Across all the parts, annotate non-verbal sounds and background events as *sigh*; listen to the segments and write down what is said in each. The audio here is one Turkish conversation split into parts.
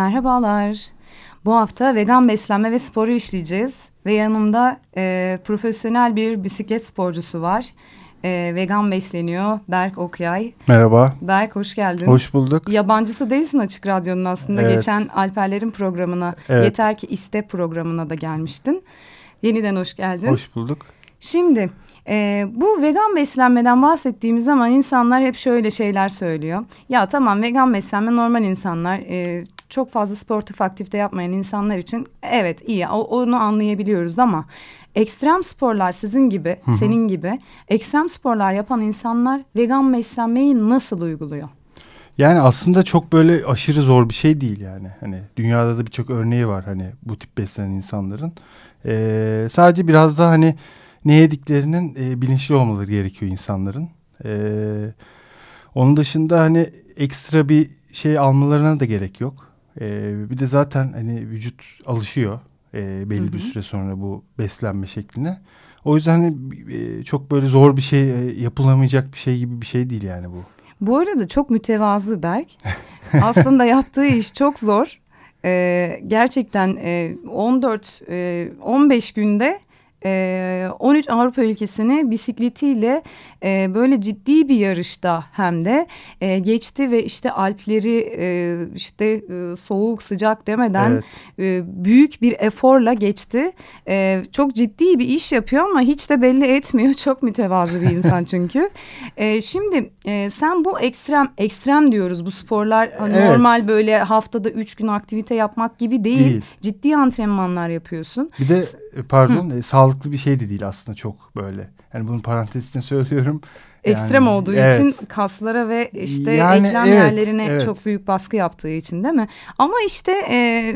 Merhabalar. Bu hafta vegan beslenme ve sporu işleyeceğiz. Ve yanımda e, profesyonel bir bisiklet sporcusu var. E, vegan besleniyor Berk Okyay. Merhaba. Berk hoş geldin. Hoş bulduk. Yabancısı değilsin Açık Radyo'nun aslında. Evet. Geçen Alperler'in programına, Evet. Yeter ki iste programına da gelmiştin. Yeniden hoş geldin. Hoş bulduk. Şimdi e, bu vegan beslenmeden bahsettiğimiz zaman insanlar hep şöyle şeyler söylüyor. Ya tamam vegan beslenme normal insanlar e, çok fazla sportif aktivite yapmayan insanlar için evet iyi onu anlayabiliyoruz ama ekstrem sporlar sizin gibi senin gibi ekstrem sporlar yapan insanlar vegan beslenmeyi nasıl uyguluyor? Yani aslında çok böyle aşırı zor bir şey değil yani. Hani dünyada da birçok örneği var hani bu tip beslenen insanların. Ee, sadece biraz da hani ne yediklerinin e, bilinçli olmaları gerekiyor insanların. Ee, onun dışında hani ekstra bir şey almalarına da gerek yok. Ee, bir de zaten hani vücut alışıyor e, belli bir süre sonra bu beslenme şekline. O yüzden hani e, çok böyle zor bir şey e, yapılamayacak bir şey gibi bir şey değil yani bu. Bu arada çok mütevazı Berk. *laughs* Aslında yaptığı iş çok zor. Ee, gerçekten e, 14 e, 15 günde e, 13 Avrupa ülkesini bisikletiyle e, böyle ciddi bir yarışta hem de e, geçti ve işte Alpleri e, işte e, soğuk sıcak demeden Evet. e, büyük bir eforla geçti. E, çok ciddi bir iş yapıyor ama hiç de belli etmiyor. *laughs* Çok mütevazı bir insan çünkü. E, şimdi e, sen bu ekstrem ekstrem diyoruz bu sporlar hani Evet. normal böyle haftada üç gün aktivite yapmak gibi değil. Değil. Ciddi antrenmanlar yapıyorsun. Bir de pardon e, sağlıklı bir şey de değil aslında çok böyle. Yani bunu parantez için söylüyorum. Ekstrem Yani, olduğu evet. için kaslara ve işte Yani eklem evet, yerlerine evet. çok büyük baskı yaptığı için değil mi? Ama işte e,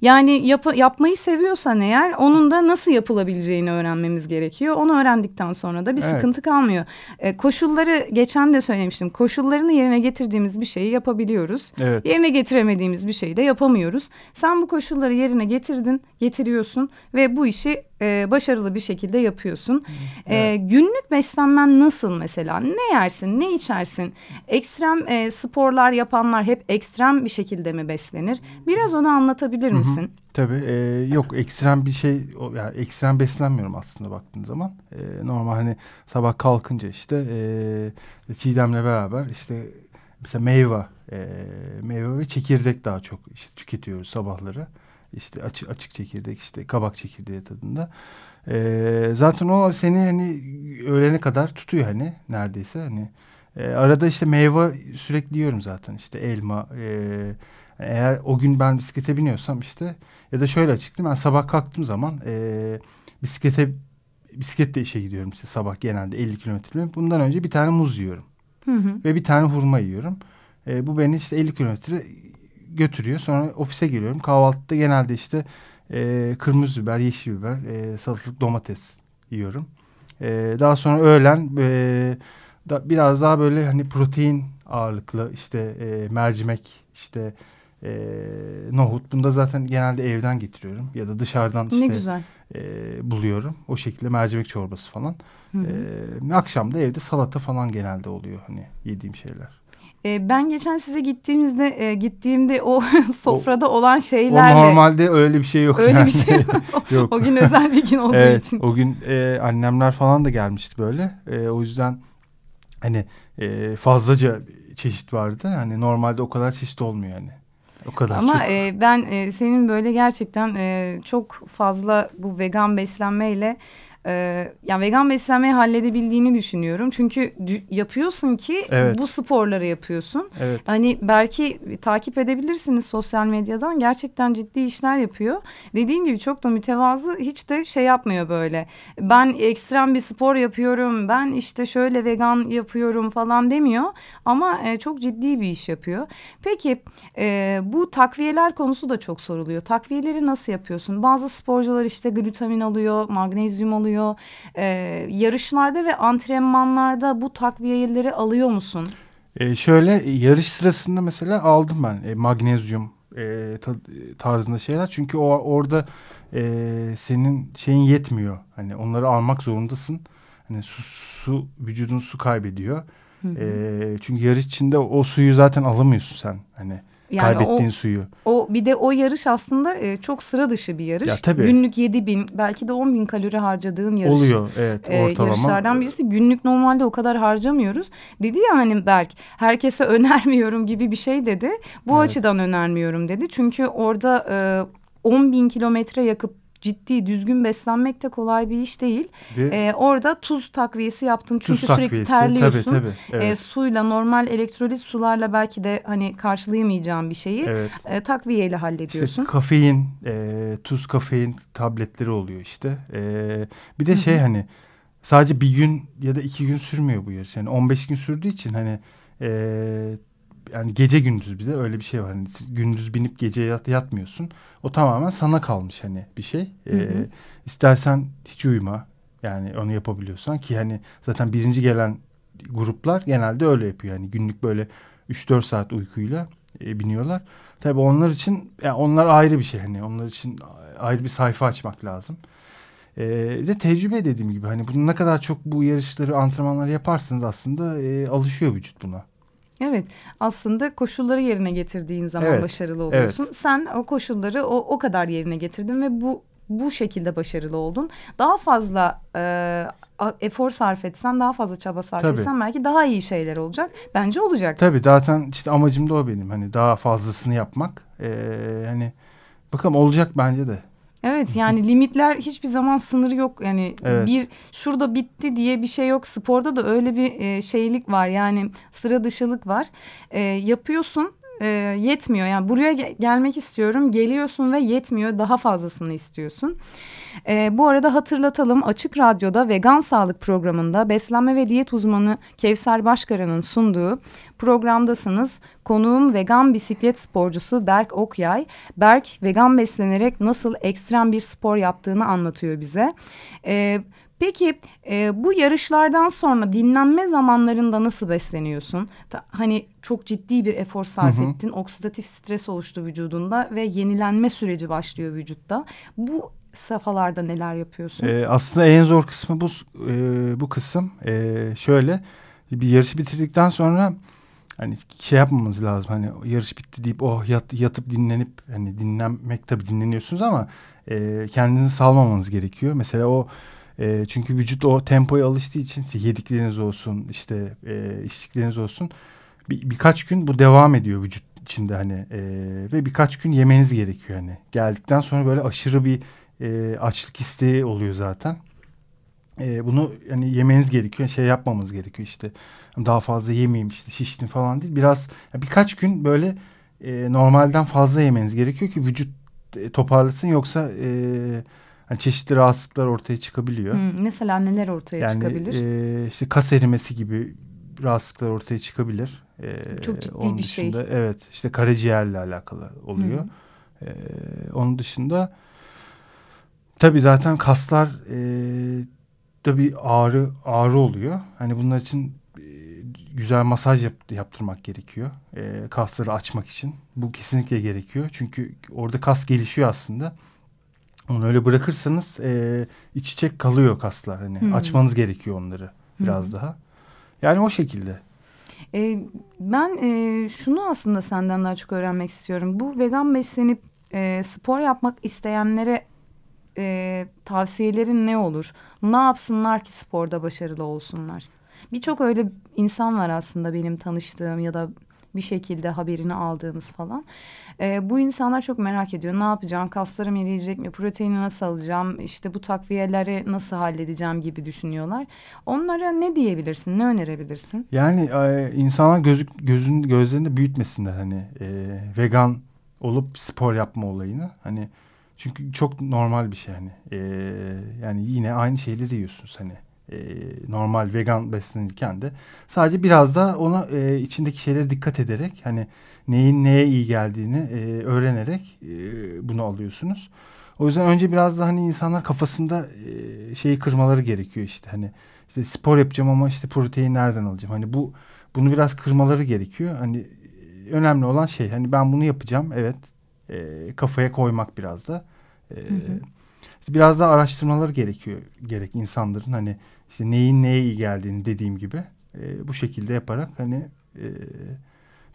yani yap- yapmayı seviyorsan eğer onun da nasıl yapılabileceğini öğrenmemiz gerekiyor. Onu öğrendikten sonra da bir Evet. sıkıntı kalmıyor. E, koşulları geçen de söylemiştim. Koşullarını yerine getirdiğimiz bir şeyi yapabiliyoruz. Evet. Yerine getiremediğimiz bir şeyi de yapamıyoruz. Sen bu koşulları yerine getirdin, getiriyorsun ve bu işi e, başarılı bir şekilde yapıyorsun. E, günlük beslenmen nasıl mesela? Ne yersin, ne içersin? Ekstrem e, sporlar yapanlar hep ekstrem bir şekilde mi beslenir? Biraz onu anlatabilir misin? Tabii e, yok ekstrem bir şey yani ekstrem beslenmiyorum aslında baktığın zaman. E, normal hani sabah kalkınca işte e, Çiğdem'le beraber işte mesela meyve e, meyve ve çekirdek daha çok işte tüketiyoruz sabahları. İşte açık açık çekirdek işte kabak çekirdeği tadında. E, zaten o seni hani öğlene kadar tutuyor hani neredeyse hani. E, arada işte meyve sürekli yiyorum zaten işte elma e, eğer o gün ben bisiklete biniyorsam işte ya da şöyle açıklayayım ben sabah kalktığım zaman e, bisiklete bisikletle işe gidiyorum işte sabah genelde 50 kilometre. Bundan önce bir tane muz yiyorum Hı hı. ve bir tane hurma yiyorum. E, bu beni işte 50 kilometre götürüyor. Sonra ofise geliyorum. Kahvaltıda genelde işte e, kırmızı biber, yeşil biber, e, salatalık, domates yiyorum. E, daha sonra öğlen e, da, biraz daha böyle hani protein ağırlıklı işte e, mercimek, işte e, nohut. Bunu da zaten genelde evden getiriyorum ya da dışarıdan işte Ne güzel. e, buluyorum. O şekilde mercimek çorbası falan. Hı hı. E, akşam da evde salata falan genelde oluyor hani yediğim şeyler. E, ben geçen size gittiğimizde e, gittiğimde o *laughs* sofrada olan O şeylerle normalde öyle bir şey yok. öyle yani. bir şey *laughs* yok. o gün özel bir gün olduğu evet, için. o gün e, annemler falan da gelmişti böyle. E, o yüzden hani e, fazlaca çeşit vardı. Hani normalde o kadar çeşit olmuyor yani. O kadar Ama çok. e, ben e, senin böyle gerçekten e, çok fazla bu vegan beslenmeyle e, yani vegan beslenmeyi halledebildiğini düşünüyorum. Çünkü yapıyorsun ki evet. bu sporları yapıyorsun. Evet. Hani belki takip edebilirsiniz sosyal medyadan. Gerçekten ciddi işler yapıyor. Dediğim gibi çok da mütevazı hiç de şey yapmıyor böyle. Ben ekstrem bir spor yapıyorum. Ben işte şöyle vegan yapıyorum falan demiyor. Ama e, çok ciddi bir iş yapıyor. Peki e, bu takviyeler konusu da çok soruluyor. Takviyeleri nasıl yapıyorsun? Bazı sporcular işte glutamin alıyor, magnezyum alıyor. E, yarışlarda ve antrenmanlarda bu takviyeleri alıyor musun? E, şöyle yarış sırasında mesela aldım ben e, magnezyum e, tarzında şeyler. Çünkü o orada e, senin şeyin yetmiyor. Hani onları almak zorundasın. Hani su, su vücudun su kaybediyor. Hı hı. E, çünkü yarış içinde o suyu zaten alamıyorsun sen. Hani yani kaybettiğin o, suyu. O bir de o yarış aslında e, çok sıra dışı bir yarış. Ya, tabii. Günlük 7 bin belki de 10 bin kalori harcadığın yarış. Oluyor evet e, ortalama. yarışlardan birisi. Günlük normalde o kadar harcamıyoruz. Dedi ya hani Berk herkese *laughs* önermiyorum gibi bir şey dedi. Bu evet. açıdan önermiyorum dedi. Çünkü orada e, 10 bin kilometre yakıp ciddi düzgün beslenmek de kolay bir iş değil. Ve, ee, orada tuz takviyesi yaptım çünkü tuz sürekli terliyorsun. Tabii, tabii, evet. ee, suyla normal elektrolit sularla belki de hani karşılayamayacağım bir şeyi evet. e, takviyeyle hallediyorsun. İşte kafein, e, tuz kafein tabletleri oluyor işte. E, bir de şey hani sadece bir gün ya da iki gün sürmüyor bu yarış. Yani 15 gün sürdüğü için hani e, yani gece gündüz bize öyle bir şey var. Hani gündüz binip gece yat, yatmıyorsun. O tamamen sana kalmış hani bir şey. Ee, hı hı. İstersen hiç uyuma. Yani onu yapabiliyorsan ki hani zaten birinci gelen gruplar genelde öyle yapıyor. Yani günlük böyle 3-4 saat uykuyla e, biniyorlar. Tabii onlar için yani onlar ayrı bir şey hani onlar için ayrı bir sayfa açmak lazım. Ee, de tecrübe dediğim gibi hani bunu ne kadar çok bu yarışları antrenmanları yaparsınız aslında e, alışıyor vücut buna. Evet aslında koşulları yerine getirdiğin zaman evet, başarılı oluyorsun. Evet. Sen o koşulları o, o kadar yerine getirdin ve bu bu şekilde başarılı oldun. Daha fazla e, efor sarf etsen, daha fazla çaba sarf Tabii. etsen belki daha iyi şeyler olacak. Bence olacak. Tabii zaten işte amacım da o benim. Hani daha fazlasını yapmak. Ee, hani bakalım olacak bence de. Evet *laughs* yani limitler hiçbir zaman sınırı yok. Yani evet. bir şurada bitti diye bir şey yok. Sporda da öyle bir e, şeylik var. Yani sıra dışılık var. E, yapıyorsun e, yetmiyor. Yani buraya ge gelmek istiyorum. Geliyorsun ve yetmiyor. Daha fazlasını istiyorsun. E, bu arada hatırlatalım Açık Radyo'da vegan sağlık programında beslenme ve diyet uzmanı Kevser Başkaran'ın sunduğu programdasınız. Konuğum vegan bisiklet sporcusu Berk Okyay. Berk vegan beslenerek nasıl ekstrem bir spor yaptığını anlatıyor bize. Evet. Peki e, bu yarışlardan sonra dinlenme zamanlarında nasıl besleniyorsun? Ta, hani çok ciddi bir efor sarf hı hı. ettin, oksidatif stres oluştu vücudunda ve yenilenme süreci başlıyor vücutta. Bu safhalarda neler yapıyorsun? Ee, aslında en zor kısmı bu e, bu kısım. E, şöyle bir yarışı bitirdikten sonra hani şey yapmamız lazım. Hani yarış bitti deyip oh yat, yatıp dinlenip hani dinlenmek tabii dinleniyorsunuz ama e, kendinizi salmamanız gerekiyor. Mesela o e, çünkü vücut o tempoya alıştığı için yedikleriniz olsun, işte e, içtikleriniz olsun. Bir, birkaç gün bu devam ediyor vücut içinde hani e, ve birkaç gün yemeniz gerekiyor hani. Geldikten sonra böyle aşırı bir e, açlık isteği oluyor zaten. E, bunu yani yemeniz gerekiyor. Şey yapmamız gerekiyor işte. Daha fazla yemeyeyim işte şiştim falan değil. Biraz birkaç gün böyle e, normalden fazla yemeniz gerekiyor ki vücut e, toparlasın yoksa e, hani çeşitli rahatsızlıklar ortaya çıkabiliyor. Hmm, mesela neler ortaya yani, çıkabilir? E, işte kas erimesi gibi rahatsızlıklar ortaya çıkabilir. E, Çok ciddi onun bir şey. dışında, şey. Evet işte karaciğerle alakalı oluyor. Hmm. E, onun dışında tabii zaten kaslar e, da bir ağrı ağrı oluyor. Hani bunlar için e, güzel masaj yap, yaptırmak gerekiyor. E, kasları açmak için. Bu kesinlikle gerekiyor. Çünkü orada kas gelişiyor aslında. Onu öyle bırakırsanız e, iç içe kalıyor kaslar. Hani hmm. açmanız gerekiyor onları biraz hmm. daha. Yani o şekilde. E, ben e, şunu aslında senden daha çok öğrenmek istiyorum. Bu vegan beslenip e, spor yapmak isteyenlere e, tavsiyelerin ne olur? Ne yapsınlar ki sporda başarılı olsunlar? Birçok öyle insan var aslında benim tanıştığım ya da bir şekilde haberini aldığımız falan. E, bu insanlar çok merak ediyor. Ne yapacağım? Kaslarım eriyecek mi? Proteini nasıl alacağım? İşte bu takviyeleri nasıl halledeceğim gibi düşünüyorlar. Onlara ne diyebilirsin? Ne önerebilirsin? Yani e, insanlar gözük, gözün gözlerinde büyütmesinler hani e, vegan olup spor yapma olayını. Hani çünkü çok normal bir şey hani. E, yani yine aynı şeyleri yiyorsunuz hani. E, normal vegan beslenirken de sadece biraz da ona e, içindeki şeylere dikkat ederek hani neyin neye iyi geldiğini e, öğrenerek e, bunu alıyorsunuz. O yüzden önce biraz da hani insanlar kafasında e, şeyi kırmaları gerekiyor işte hani işte spor yapacağım ama işte protein nereden alacağım? Hani bu bunu biraz kırmaları gerekiyor. Hani e, önemli olan şey hani ben bunu yapacağım evet e, kafaya koymak biraz da. E, hı hı. Biraz daha araştırmaları gerekiyor gerek insanların hani işte neyin neye iyi geldiğini dediğim gibi e, bu şekilde yaparak hani e,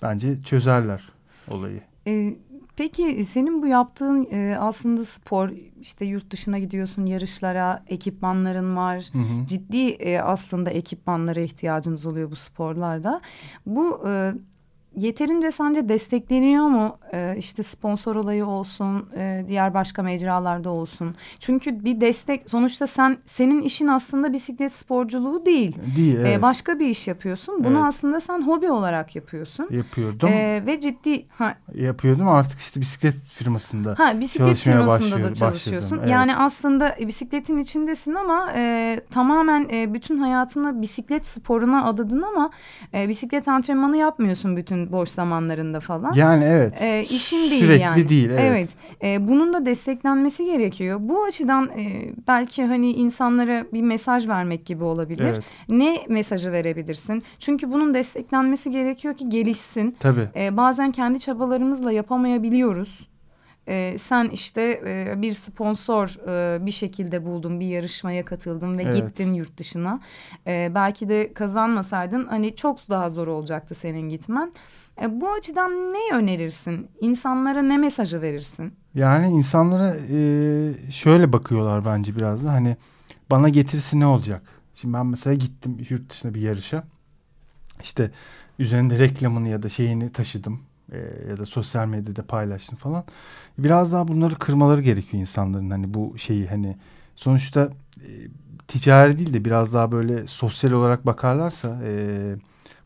bence çözerler olayı. E, peki senin bu yaptığın e, aslında spor işte yurt dışına gidiyorsun yarışlara ekipmanların var hı hı. ciddi e, aslında ekipmanlara ihtiyacınız oluyor bu sporlarda bu e, yeterince sence destekleniyor mu? Ee, işte sponsor olayı olsun, e, diğer başka mecralarda olsun. Çünkü bir destek sonuçta sen senin işin aslında bisiklet sporculuğu değil. Değil. Evet. Ee, başka bir iş yapıyorsun. Bunu evet. aslında sen hobi olarak yapıyorsun. Yapıyordum. Ee, ve ciddi ha yapıyordum artık işte bisiklet firmasında. Ha bisiklet firmasında da çalışıyorsun. Evet. Yani aslında bisikletin içindesin ama e, tamamen e, bütün hayatını bisiklet sporuna adadın ama e, bisiklet antrenmanı yapmıyorsun bütün boş zamanlarında falan. Yani evet. E, işin değil Sürekli yani. değil. Evet. evet. E, bunun da desteklenmesi gerekiyor. Bu açıdan e, belki hani insanlara bir mesaj vermek gibi olabilir. Evet. Ne mesajı verebilirsin? Çünkü bunun desteklenmesi gerekiyor ki gelişsin. Tabii. E, bazen kendi çabalarımızla yapamayabiliyoruz e, sen işte e, bir sponsor e, bir şekilde buldun bir yarışmaya katıldın ve evet. gittin yurt dışına. E, belki de kazanmasaydın hani çok daha zor olacaktı senin gitmen. E, bu açıdan ne önerirsin? İnsanlara ne mesajı verirsin? Yani insanlara e, şöyle bakıyorlar bence biraz da hani bana getirisi ne olacak? Şimdi ben mesela gittim yurt dışına bir yarışa. İşte üzerinde reklamını ya da şeyini taşıdım e, ya da sosyal medyada paylaştın falan. Biraz daha bunları kırmaları gerekiyor insanların hani bu şeyi hani sonuçta e, ticari değil de biraz daha böyle sosyal olarak bakarlarsa e,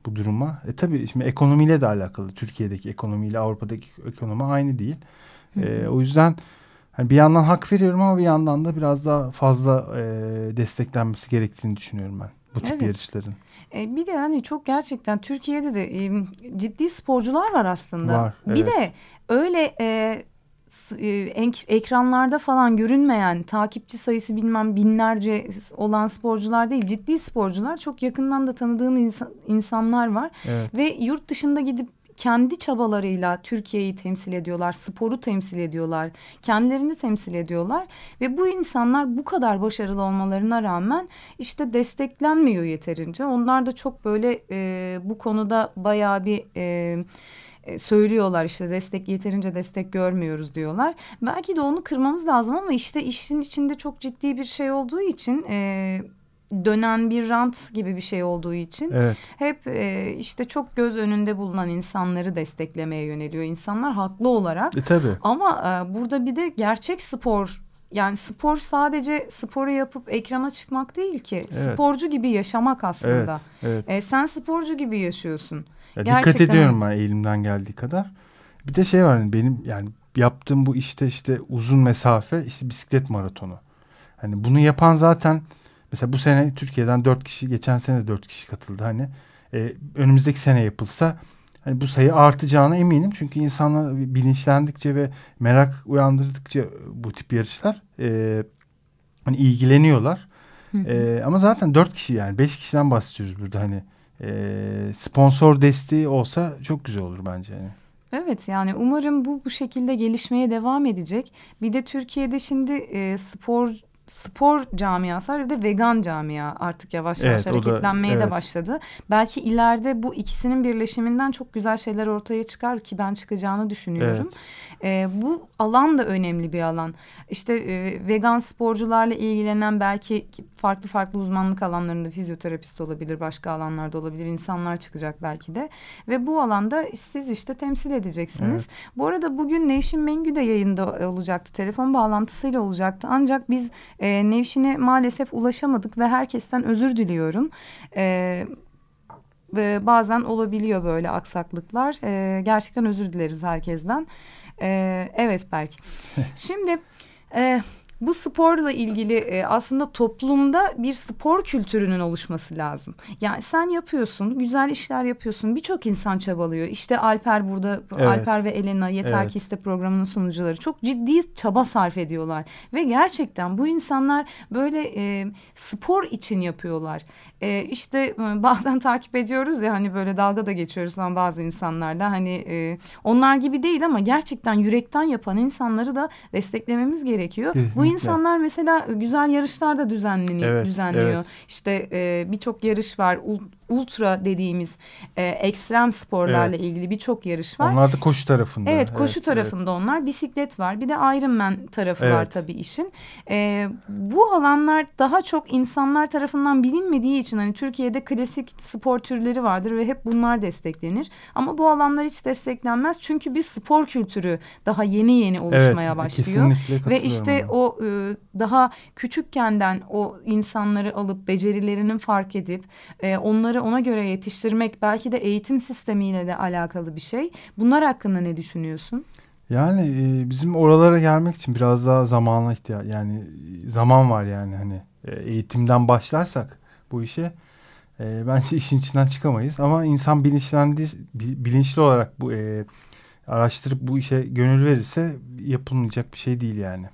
bu duruma. E tabii şimdi ekonomiyle de alakalı. Türkiye'deki ekonomiyle Avrupa'daki ekonomi aynı değil. E, o yüzden hani bir yandan hak veriyorum ama bir yandan da biraz daha fazla e, desteklenmesi gerektiğini düşünüyorum ben bu tip evet. yarışların. E, bir de hani çok gerçekten Türkiye'de de e, ciddi sporcular var aslında. Var, evet. Bir de öyle e, e ekranlarda falan görünmeyen takipçi sayısı bilmem binlerce olan sporcular değil ciddi sporcular çok yakından da tanıdığım insan, insanlar var evet. ve yurt dışında gidip kendi çabalarıyla Türkiye'yi temsil ediyorlar, sporu temsil ediyorlar, kendilerini temsil ediyorlar ve bu insanlar bu kadar başarılı olmalarına rağmen işte desteklenmiyor yeterince. Onlar da çok böyle e, bu konuda bayağı bir e, e söylüyorlar işte destek yeterince destek görmüyoruz diyorlar. Belki de onu kırmamız lazım ama işte işin içinde çok ciddi bir şey olduğu için e, dönen bir rant gibi bir şey olduğu için evet. hep e, işte çok göz önünde bulunan insanları desteklemeye yöneliyor insanlar haklı olarak. E, tabii. Ama e, burada bir de gerçek spor yani spor sadece sporu yapıp ekrana çıkmak değil ki. Evet. Sporcu gibi yaşamak aslında. Evet, evet. E, sen sporcu gibi yaşıyorsun. Ya Gerçekten... Dikkat ediyorum ben elimden geldiği kadar. Bir de şey var benim yani yaptığım bu işte işte uzun mesafe işte bisiklet maratonu. Hani bunu yapan zaten Mesela bu sene Türkiye'den dört kişi, geçen sene dört kişi katıldı. Hani e, önümüzdeki sene yapılsa hani bu sayı artacağına eminim. Çünkü insanlar bilinçlendikçe ve merak uyandırdıkça bu tip yarışlar e, hani ilgileniyorlar. E, ama zaten dört kişi yani beş kişiden bahsediyoruz burada hani e, sponsor desteği olsa çok güzel olur bence. Yani. Evet yani umarım bu bu şekilde gelişmeye devam edecek. Bir de Türkiye'de şimdi e, spor spor camiası bir de vegan camia artık yavaş yavaş Evet, o da- hareketlenmeye de evet. başladı. Belki ileride bu ikisinin birleşiminden çok güzel şeyler ortaya çıkar ki ben çıkacağını düşünüyorum. E, bu alan da önemli bir alan. İşte e, vegan sporcularla ilgilenen belki farklı farklı uzmanlık alanlarında fizyoterapist olabilir, başka alanlarda olabilir insanlar çıkacak belki de. Ve bu alanda siz işte temsil edeceksiniz. Bu arada bugün Nevşin Mengü de yayında olacaktı. Telefon bağlantısıyla olacaktı. Ancak biz e, Nevşin'e maalesef ulaşamadık ve herkesten özür diliyorum. E, bazen olabiliyor böyle aksaklıklar. E, gerçekten özür dileriz herkesten. E, evet Berk. *laughs* Şimdi e, bu sporla ilgili e, aslında toplumda bir spor kültürünün oluşması lazım. Yani sen yapıyorsun, güzel işler yapıyorsun. Birçok insan çabalıyor. İşte Alper burada, Evet. Alper ve Elena Yeter Evet. ki iste programının sunucuları çok ciddi çaba sarf ediyorlar. Ve gerçekten bu insanlar böyle e, spor için yapıyorlar. E, işte e, bazen takip ediyoruz ya hani böyle dalga da geçiyoruz falan bazı insanlarda. Hani e, onlar gibi değil ama gerçekten yürekten yapan insanları da desteklememiz gerekiyor. Bu Kesinlikle. İnsanlar mesela güzel yarışlar da düzenleniyor, Evet, düzenliyor. evet. İşte e, birçok yarış var. Ul- Ultra dediğimiz e, ekstrem sporlarla ilgili birçok yarış var. Onlar da koşu tarafında. Evet koşu tarafında onlar bisiklet var bir de Ironman tarafı var Evet. tabii işin. Ee, bu alanlar daha çok insanlar tarafından bilinmediği için hani Türkiye'de klasik spor türleri vardır ve hep bunlar desteklenir. Ama bu alanlar hiç desteklenmez çünkü bir spor kültürü daha yeni yeni oluşmaya evet, başlıyor. Ve işte ona. o e, daha küçükkenden o insanları alıp becerilerinin fark edip e, onları ona göre yetiştirmek belki de eğitim sistemiyle de alakalı bir şey. Bunlar hakkında ne düşünüyorsun? Yani e, bizim oralara gelmek için biraz daha zamana ihtiyaç yani zaman var yani hani e, eğitimden başlarsak bu işe e, bence işin içinden çıkamayız ama insan bilinçlendi bi- bilinçli olarak bu e, araştırıp bu işe gönül verirse yapılmayacak bir şey değil yani.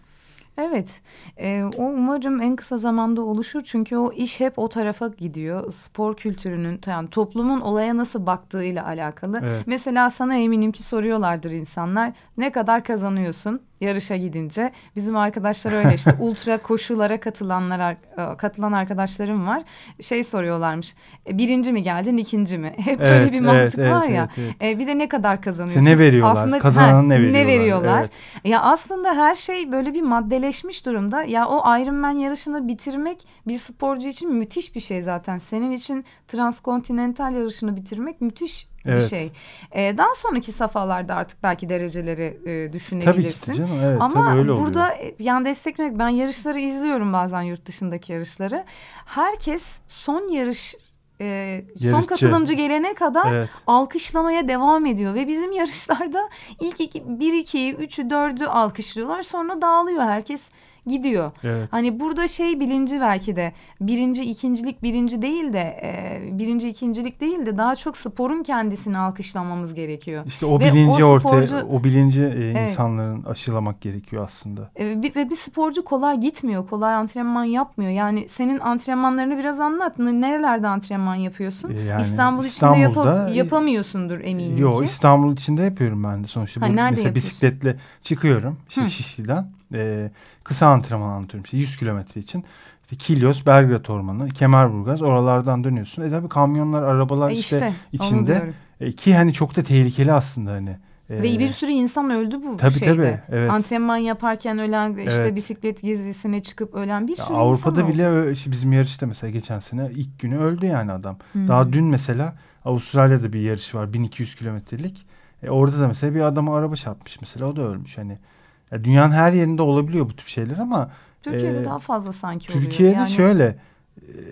Evet, e, o umarım en kısa zamanda oluşur çünkü o iş hep o tarafa gidiyor. Spor kültürünün, yani toplumun olaya nasıl baktığıyla alakalı. Evet. Mesela sana eminim ki soruyorlardır insanlar ne kadar kazanıyorsun yarışa gidince. Bizim arkadaşlar öyle işte *laughs* ultra koşulara katılanlar e, katılan arkadaşlarım var. Şey soruyorlarmış e, birinci mi geldin ikinci mi? *laughs* Hep böyle Evet, bir evet, mantık evet, var ya. evet, evet. E, bir de ne kadar kazanıyorsun? İşte ne veriyorlar? Kazananı ne veriyorlar? Ne veriyorlar? Evet. Ya aslında her şey böyle bir maddeleşmiş durumda. Ya o Ironman yarışını bitirmek bir sporcu için müthiş bir şey zaten. Senin için transkontinental yarışını bitirmek müthiş bir Evet. şey. Ee, daha sonraki safhalarda artık belki dereceleri e, Tabii ki düşünebilirsin. canım evet Ama tabii öyle oluyor. burada e, yani desteklemek ben yarışları izliyorum bazen yurt dışındaki yarışları. Herkes son yarış e, son katılımcı gelene kadar Evet. alkışlamaya devam ediyor ve bizim yarışlarda ilk iki, bir, ikiyi, üçü, dördü alkışlıyorlar sonra dağılıyor herkes gidiyor. Evet. Hani burada şey bilinci belki de birinci ikincilik birinci değil de e, birinci ikincilik değil de daha çok sporun kendisini alkışlamamız gerekiyor. İşte o Ve bilinci o ortaya, o bilinci e, Evet. insanların aşılamak gerekiyor aslında. E, bir- ve bir sporcu kolay gitmiyor, kolay antrenman yapmıyor. Yani senin antrenmanlarını biraz anlat. Nerelerde antrenman yapıyorsun? E, yani İstanbul içinde yapa- İstanbul'da- yapamıyorsundur eminim Yo ki. İstanbul içinde yapıyorum ben de sonuçta. Ha, Bu- nerede mesela bisikletle çıkıyorum işte Hı. Şişli'den. E, kısa antrenman anlatıyorum işte 100 kilometre için. İşte Kilyos, Belgrad Ormanı, Kemerburgaz oralardan dönüyorsun. E tabii kamyonlar, arabalar E işte, işte, içinde. E, ki hani çok da tehlikeli aslında hani. E, Ve bir sürü insan öldü bu Tabii, şeyde. tabii, evet. Antrenman yaparken ölen, işte Evet. bisiklet gezisine çıkıp ölen bir ya sürü Avrupa'da insan bile oldu. işte bizim yarışta mesela geçen sene ilk günü öldü yani adam. Hmm. Daha dün mesela Avustralya'da bir yarış var 1200 kilometrelik. E, orada da mesela bir adama araba çarpmış mesela o da ölmüş hani. Ya dünyanın her yerinde olabiliyor bu tip şeyler ama Türkiye'de e, daha fazla sanki oluyor. Türkiye'de Yani şöyle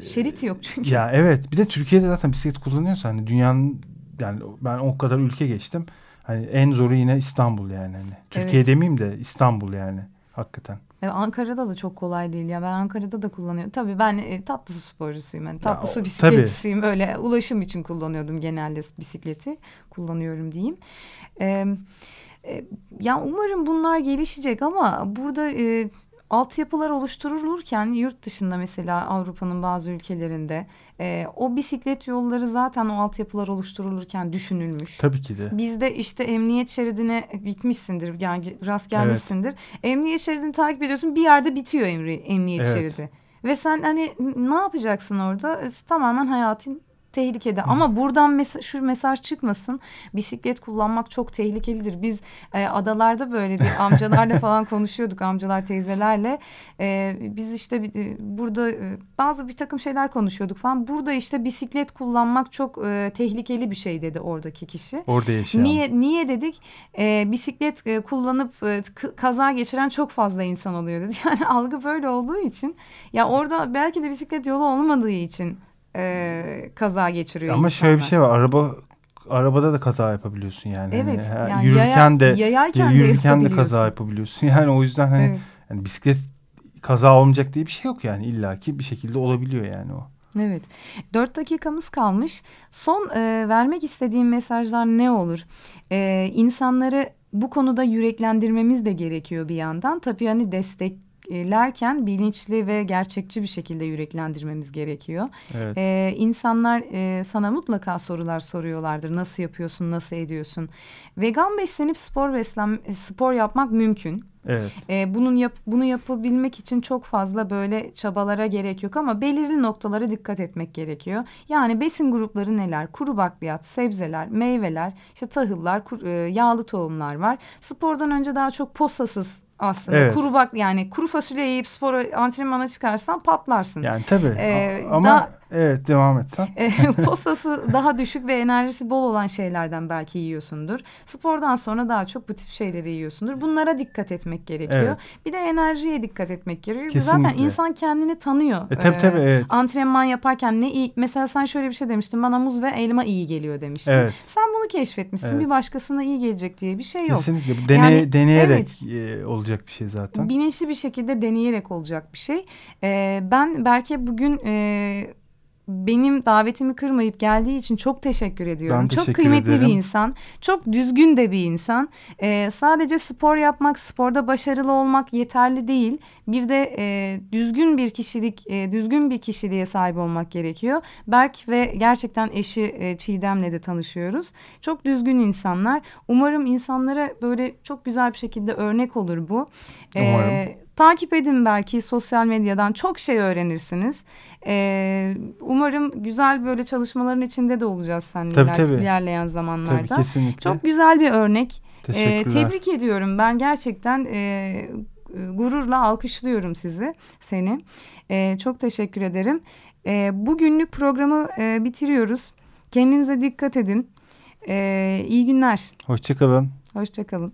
Şerit yok çünkü. ya evet bir de Türkiye'de zaten bisiklet kullanıyorsa hani dünyanın yani ben o kadar ülke geçtim. Hani en zoru yine İstanbul yani hani. Türkiye Evet. demeyeyim de İstanbul yani hakikaten. E, Ankara'da da çok kolay değil ya. Ben Ankara'da da kullanıyorum. Tabii ben e, tatlı su sporcusuyum. Yani tatlı o- su tabii. bisikletçisiyim. Öyle ulaşım için kullanıyordum genelde bisikleti. Kullanıyorum diyeyim. E, e, ya umarım bunlar gelişecek ama burada e, altyapılar oluşturulurken yurt dışında mesela Avrupa'nın bazı ülkelerinde e, o bisiklet yolları zaten o altyapılar oluşturulurken düşünülmüş. Tabii ki de. Bizde işte emniyet şeridine bitmişsindir yani rast gelmişsindir. Emniyet şeridini takip ediyorsun bir yerde bitiyor emri, emniyet Evet. şeridi. Ve sen hani ne yapacaksın orada? E, Tamamen hayatın tehlikede. Ama buradan mes- şu mesaj çıkmasın. Bisiklet kullanmak çok tehlikelidir. Biz e, adalarda böyle bir *laughs* amcalarla falan konuşuyorduk. Amcalar teyzelerle. E, biz işte bir- e, burada e, bazı bir takım şeyler konuşuyorduk falan. Burada işte bisiklet kullanmak çok e, tehlikeli bir şey dedi oradaki kişi. Orada yaşayan. Niye niye dedik? Ee, bisiklet e, kullanıp e, kaza geçiren çok fazla insan oluyor dedi. *laughs* Yani algı böyle olduğu için ya orada belki de bisiklet yolu olmadığı için e, kaza geçiriyor Ama şöyle bir insanlar. şey var. Araba arabada da kaza yapabiliyorsun yani. Evet, Hani, ha, yani yürürken yaya- de yayayken de yürürken de kaza yapabiliyorsun. *laughs* Yani o yüzden hani Evet. yani bisiklet kaza olmayacak diye bir şey yok yani illaki bir şekilde olabiliyor yani o. Evet. Dört dakikamız kalmış. Son e, vermek istediğim mesajlar ne olur? E, insanları bu konuda yüreklendirmemiz de gerekiyor bir yandan. Tabii hani desteklerken bilinçli ve gerçekçi bir şekilde yüreklendirmemiz gerekiyor. Evet. Ee, insanlar e, sana mutlaka sorular soruyorlardır. Nasıl yapıyorsun, nasıl ediyorsun? Vegan beslenip spor beslen spor yapmak mümkün. Evet. Ee, bunun yap bunu yapabilmek için çok fazla böyle çabalara gerek yok ama belirli noktalara dikkat etmek gerekiyor. Yani besin grupları neler? Kuru bakliyat, sebzeler, meyveler, işte tahıllar, kur- e, yağlı tohumlar var. Spordan önce daha çok posasız aslında. Evet. Kuru bak yani kuru fasulye yiyip spora antrenmana çıkarsan patlarsın. Yani tabii. Ee, ama daha- evet devam et sen. E, *laughs* posası daha düşük ve enerjisi bol olan şeylerden belki yiyorsundur. Spordan sonra daha çok bu tip şeyleri yiyorsundur. Bunlara dikkat etmek gerekiyor. Evet. Bir de enerjiye dikkat etmek gerekiyor. Zaten Kesinlikle. insan kendini tanıyor. E, tabii, tabii, evet. Antrenman yaparken ne iyi mesela sen şöyle bir şey demiştin. Bana muz ve elma iyi geliyor demiştin. Evet. Sen bunu keşfetmişsin. Evet. Bir başkasına iyi gelecek diye bir şey yok. Kesinlikle. Bu deney, Yani, deneyerek e, olacak bir şey zaten. Bilinçli bir şekilde deneyerek olacak bir şey. Ee, ben Berke bugün e, benim davetimi kırmayıp geldiği için çok teşekkür ediyorum. Ben çok teşekkür kıymetli ederim. bir insan. Çok düzgün de bir insan. Ee, sadece spor yapmak, sporda başarılı olmak yeterli değil. Bir de e, düzgün bir kişilik, e, düzgün bir kişiliğe sahip olmak gerekiyor. Berk ve gerçekten eşi e, Çiğdem'le de tanışıyoruz. Çok düzgün insanlar. Umarım insanlara böyle çok güzel bir şekilde örnek olur bu. Ee, Umarım. takip edin belki sosyal medyadan çok şey öğrenirsiniz. Ee, umarım güzel böyle çalışmaların içinde de olacağız seninle Tabii, iler- tabii. ilerleyen Tabii zamanlarda. kesinlikle. Çok güzel bir örnek. Teşekkürler. tebrik ediyorum. Ben gerçekten e, e, gururla alkışlıyorum sizi, seni. E, çok teşekkür ederim. E, bugünlük programı e, bitiriyoruz. Kendinize dikkat edin. E, iyi günler. Hoşçakalın. Hoşçakalın.